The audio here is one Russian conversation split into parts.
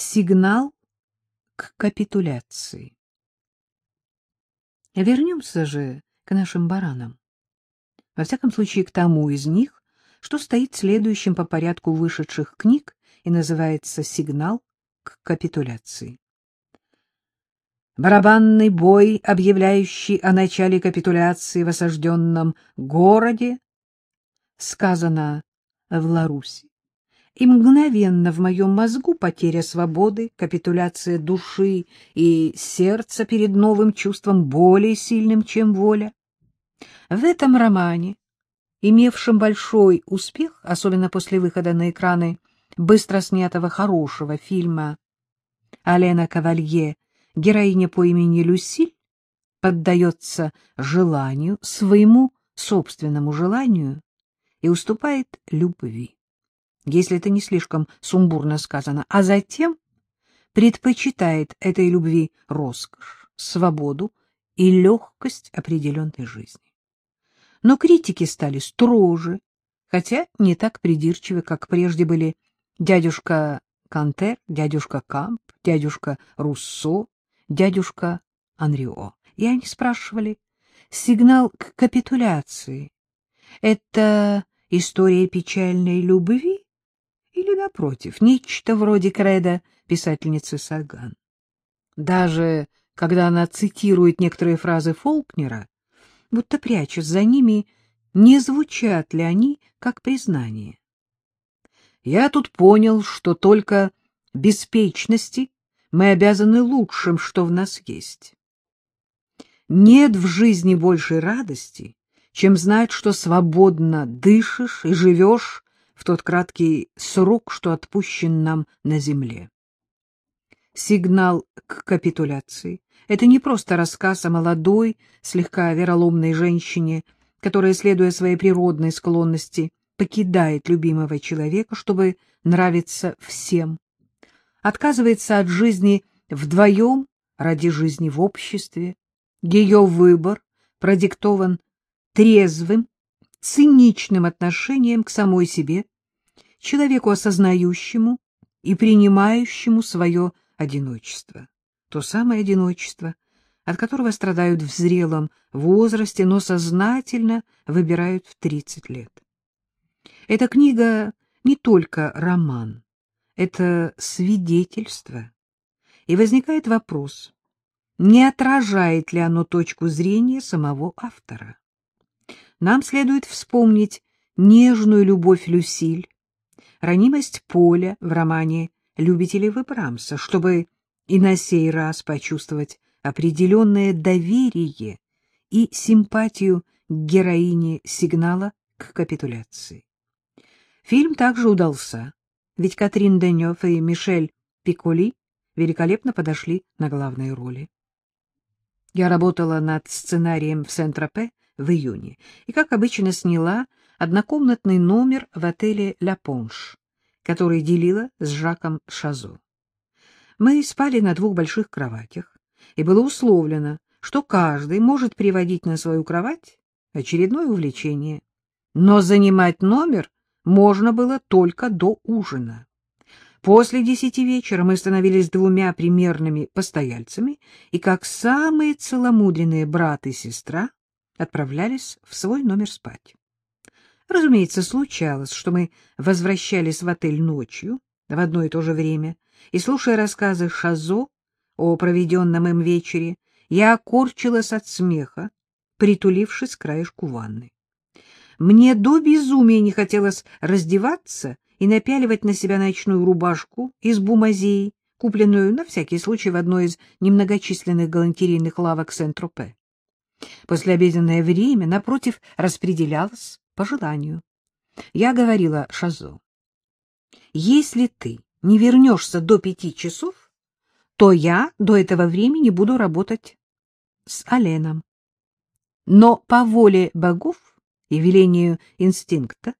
Сигнал к капитуляции. Вернемся же к нашим баранам. Во всяком случае, к тому из них, что стоит следующим по порядку вышедших книг и называется «Сигнал к капитуляции». Барабанный бой, объявляющий о начале капитуляции в осажденном городе, сказано в Ларуси и мгновенно в моем мозгу потеря свободы, капитуляция души и сердца перед новым чувством более сильным, чем воля. В этом романе, имевшем большой успех, особенно после выхода на экраны быстро снятого хорошего фильма Алена Кавалье, героиня по имени Люсиль, поддается желанию, своему собственному желанию и уступает любви если это не слишком сумбурно сказано, а затем предпочитает этой любви роскошь, свободу и легкость определенной жизни. Но критики стали строже, хотя не так придирчивы, как прежде были дядюшка Кантер, дядюшка Камп, дядюшка Руссо, дядюшка Анрио. И они спрашивали, сигнал к капитуляции — это история печальной любви или, напротив, нечто вроде кредо писательницы Саган. Даже когда она цитирует некоторые фразы Фолкнера, будто прячась за ними, не звучат ли они как признание. Я тут понял, что только беспечности мы обязаны лучшим, что в нас есть. Нет в жизни большей радости, чем знать, что свободно дышишь и живешь в тот краткий срок, что отпущен нам на земле. Сигнал к капитуляции — это не просто рассказ о молодой, слегка вероломной женщине, которая, следуя своей природной склонности, покидает любимого человека, чтобы нравиться всем, отказывается от жизни вдвоем ради жизни в обществе. Ее выбор продиктован трезвым, циничным отношением к самой себе, человеку осознающему и принимающему свое одиночество. То самое одиночество, от которого страдают в зрелом возрасте, но сознательно выбирают в 30 лет. Эта книга не только роман, это свидетельство. И возникает вопрос, не отражает ли оно точку зрения самого автора нам следует вспомнить нежную любовь Люсиль, ранимость Поля в романе «Любители вы Брамса», чтобы и на сей раз почувствовать определенное доверие и симпатию к героине сигнала к капитуляции. Фильм также удался, ведь Катрин Денев и Мишель Пиколи великолепно подошли на главные роли. Я работала над сценарием в Сент-Тропе в июне и, как обычно, сняла однокомнатный номер в отеле «Ля Понш», который делила с Жаком Шазо. Мы спали на двух больших кроватях, и было условлено, что каждый может приводить на свою кровать очередное увлечение. Но занимать номер можно было только до ужина. После десяти вечера мы становились двумя примерными постояльцами, и как самые целомудренные брат и сестра отправлялись в свой номер спать. Разумеется, случалось, что мы возвращались в отель ночью, в одно и то же время, и, слушая рассказы Шазо о проведенном им вечере, я окорчилась от смеха, притулившись к краешку ванны. Мне до безумия не хотелось раздеваться и напяливать на себя ночную рубашку из бумазеи, купленную на всякий случай в одной из немногочисленных галантерейных лавок Сент-Тропе. Послеобеденное время, напротив, распределялось по желанию. Я говорила Шазо, если ты не вернешься до пяти часов, то я до этого времени буду работать с Оленом. Но по воле богов и велению инстинкта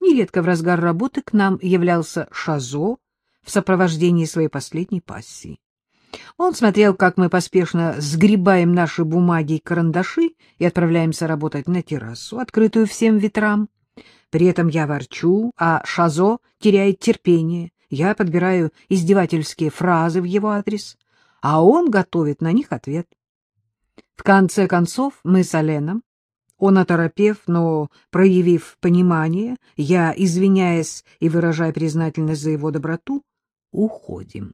нередко в разгар работы к нам являлся Шазо в сопровождении своей последней пассии. Он смотрел, как мы поспешно сгребаем наши бумаги и карандаши и отправляемся работать на террасу, открытую всем ветрам. При этом я ворчу, а Шазо теряет терпение, я подбираю издевательские фразы в его адрес, а он готовит на них ответ. В конце концов, мы с Оленом, он оторопев, но проявив понимание, я, извиняясь и выражая признательность за его доброту, уходим.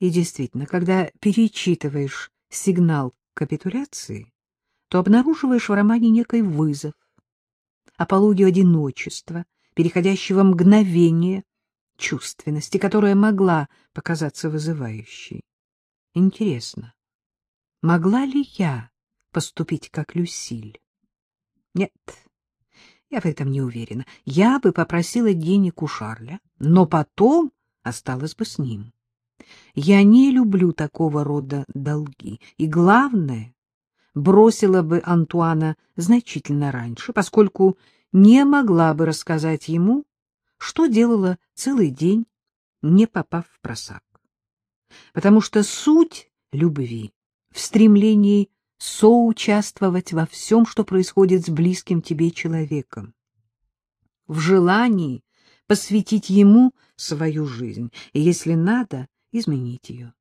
И действительно, когда перечитываешь сигнал капитуляции, то обнаруживаешь в романе некий вызов, апологию одиночества, переходящего мгновение чувственности, которая могла показаться вызывающей. Интересно, могла ли я поступить как Люсиль? Нет, я в этом не уверена. Я бы попросила денег у Шарля, но потом осталась бы с ним. Я не люблю такого рода долги, и, главное, бросила бы Антуана значительно раньше, поскольку не могла бы рассказать ему, что делала целый день, не попав в просак. Потому что суть любви в стремлении соучаствовать во всем, что происходит с близким тебе человеком, в желании посвятить ему свою жизнь, и, если надо, изменить ее.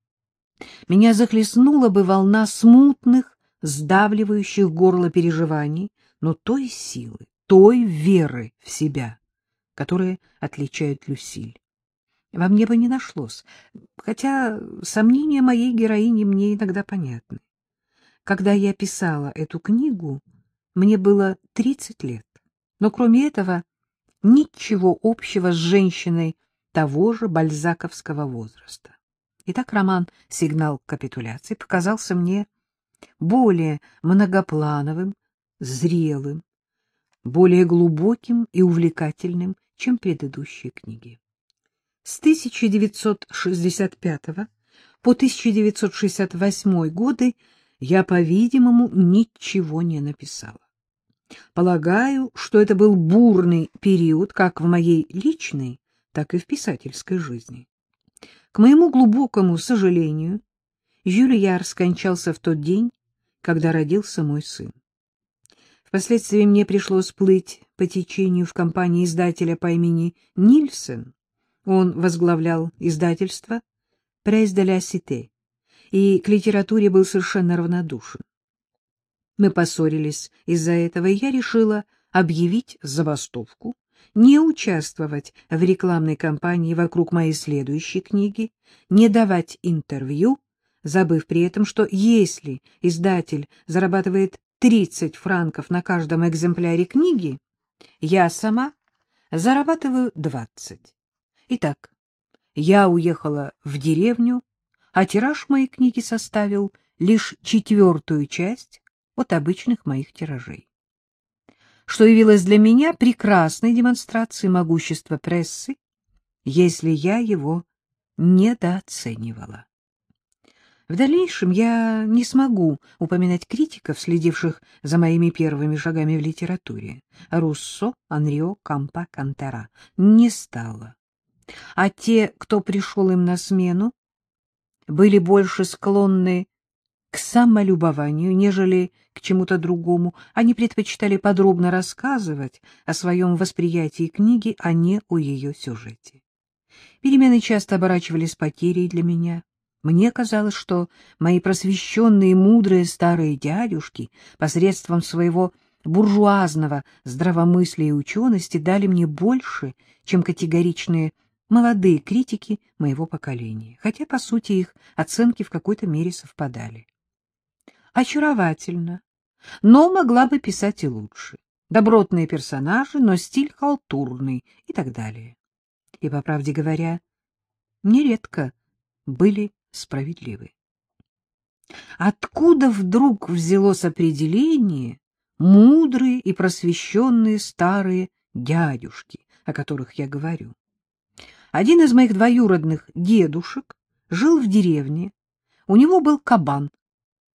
Меня захлестнула бы волна смутных, сдавливающих горло переживаний, но той силы, той веры в себя, которые отличают Люсиль. Во мне бы не нашлось, хотя сомнения моей героини мне иногда понятны. Когда я писала эту книгу, мне было 30 лет, но кроме этого ничего общего с женщиной того же бальзаковского возраста. Итак, роман «Сигнал капитуляции» показался мне более многоплановым, зрелым, более глубоким и увлекательным, чем предыдущие книги. С 1965 по 1968 годы я, по-видимому, ничего не написала. Полагаю, что это был бурный период как в моей личной, так и в писательской жизни. К моему глубокому сожалению, Жюльяр скончался в тот день, когда родился мой сын. Впоследствии мне пришлось плыть по течению в компании издателя по имени Нильсен. Он возглавлял издательство «Пресс де ла Сите» и к литературе был совершенно равнодушен. Мы поссорились из-за этого, и я решила объявить забастовку, не участвовать в рекламной кампании вокруг моей следующей книги, не давать интервью, забыв при этом, что если издатель зарабатывает 30 франков на каждом экземпляре книги, я сама зарабатываю 20. Итак, я уехала в деревню, а тираж моей книги составил лишь четвертую часть от обычных моих тиражей что явилось для меня прекрасной демонстрацией могущества прессы, если я его недооценивала. В дальнейшем я не смогу упоминать критиков, следивших за моими первыми шагами в литературе. Руссо, Анрио, Кампа, Кантера. Не стало. А те, кто пришел им на смену, были больше склонны к самолюбованию, нежели к чему-то другому. Они предпочитали подробно рассказывать о своем восприятии книги, а не о ее сюжете. Перемены часто оборачивались потерей для меня. Мне казалось, что мои просвещенные мудрые старые дядюшки посредством своего буржуазного здравомыслия и учености дали мне больше, чем категоричные молодые критики моего поколения, хотя, по сути, их оценки в какой-то мере совпадали очаровательно, но могла бы писать и лучше. Добротные персонажи, но стиль халтурный и так далее. И, по правде говоря, нередко были справедливы. Откуда вдруг взялось определение мудрые и просвещенные старые дядюшки, о которых я говорю? Один из моих двоюродных дедушек жил в деревне, у него был кабан,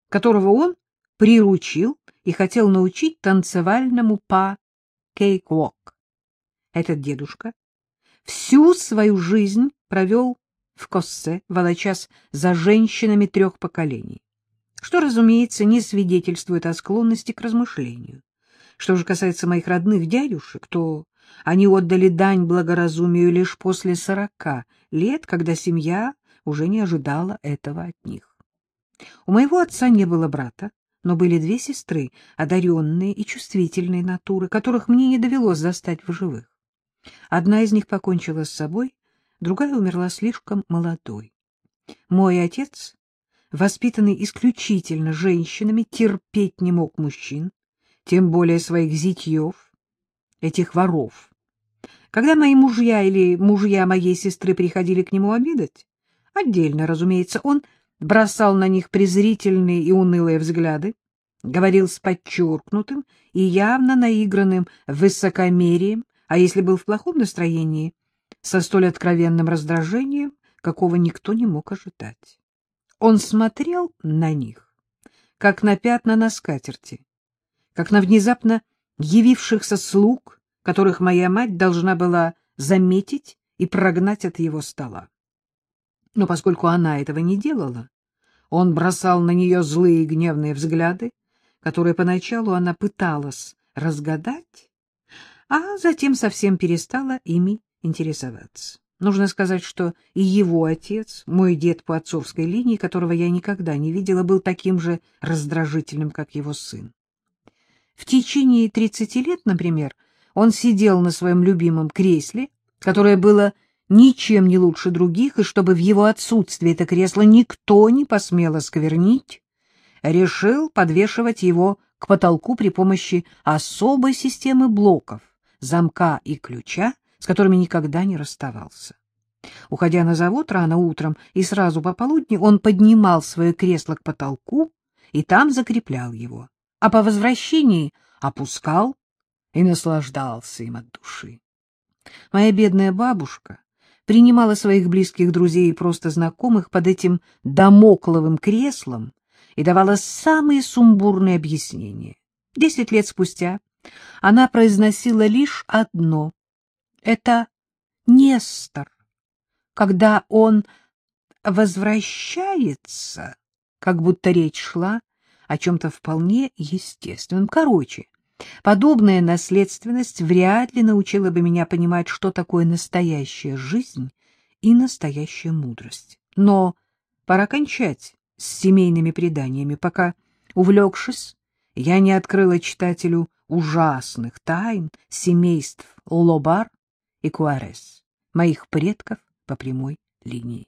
которого он приручил и хотел научить танцевальному па кейк-вок. Этот дедушка всю свою жизнь провел в Коссе, волочась за женщинами трех поколений, что, разумеется, не свидетельствует о склонности к размышлению. Что же касается моих родных дядюшек, то Они отдали дань благоразумию лишь после сорока лет, когда семья уже не ожидала этого от них. У моего отца не было брата, но были две сестры, одаренные и чувствительные натуры, которых мне не довелось застать в живых. Одна из них покончила с собой, другая умерла слишком молодой. Мой отец, воспитанный исключительно женщинами, терпеть не мог мужчин, тем более своих зятьев, этих воров. Когда мои мужья или мужья моей сестры приходили к нему обедать, отдельно, разумеется, он бросал на них презрительные и унылые взгляды, говорил с подчеркнутым и явно наигранным высокомерием, а если был в плохом настроении, со столь откровенным раздражением, какого никто не мог ожидать. Он смотрел на них, как на пятна на скатерти, как на внезапно явившихся слуг, которых моя мать должна была заметить и прогнать от его стола. Но поскольку она этого не делала, он бросал на нее злые и гневные взгляды, которые поначалу она пыталась разгадать, а затем совсем перестала ими интересоваться. Нужно сказать, что и его отец, мой дед по отцовской линии, которого я никогда не видела, был таким же раздражительным, как его сын. В течение тридцати лет, например, он сидел на своем любимом кресле, которое было ничем не лучше других, и чтобы в его отсутствие это кресло никто не посмел осквернить, решил подвешивать его к потолку при помощи особой системы блоков, замка и ключа, с которыми никогда не расставался. Уходя на завод рано утром и сразу по полудни, он поднимал свое кресло к потолку и там закреплял его, а по возвращении опускал и наслаждался им от души. Моя бедная бабушка принимала своих близких друзей и просто знакомых под этим домокловым креслом и давала самые сумбурные объяснения. Десять лет спустя она произносила лишь одно — это Нестор. Когда он возвращается, как будто речь шла о чем-то вполне естественном. Короче, Подобная наследственность вряд ли научила бы меня понимать, что такое настоящая жизнь и настоящая мудрость. Но пора кончать с семейными преданиями, пока, увлекшись, я не открыла читателю ужасных тайн семейств Лобар и Куарес, моих предков по прямой линии.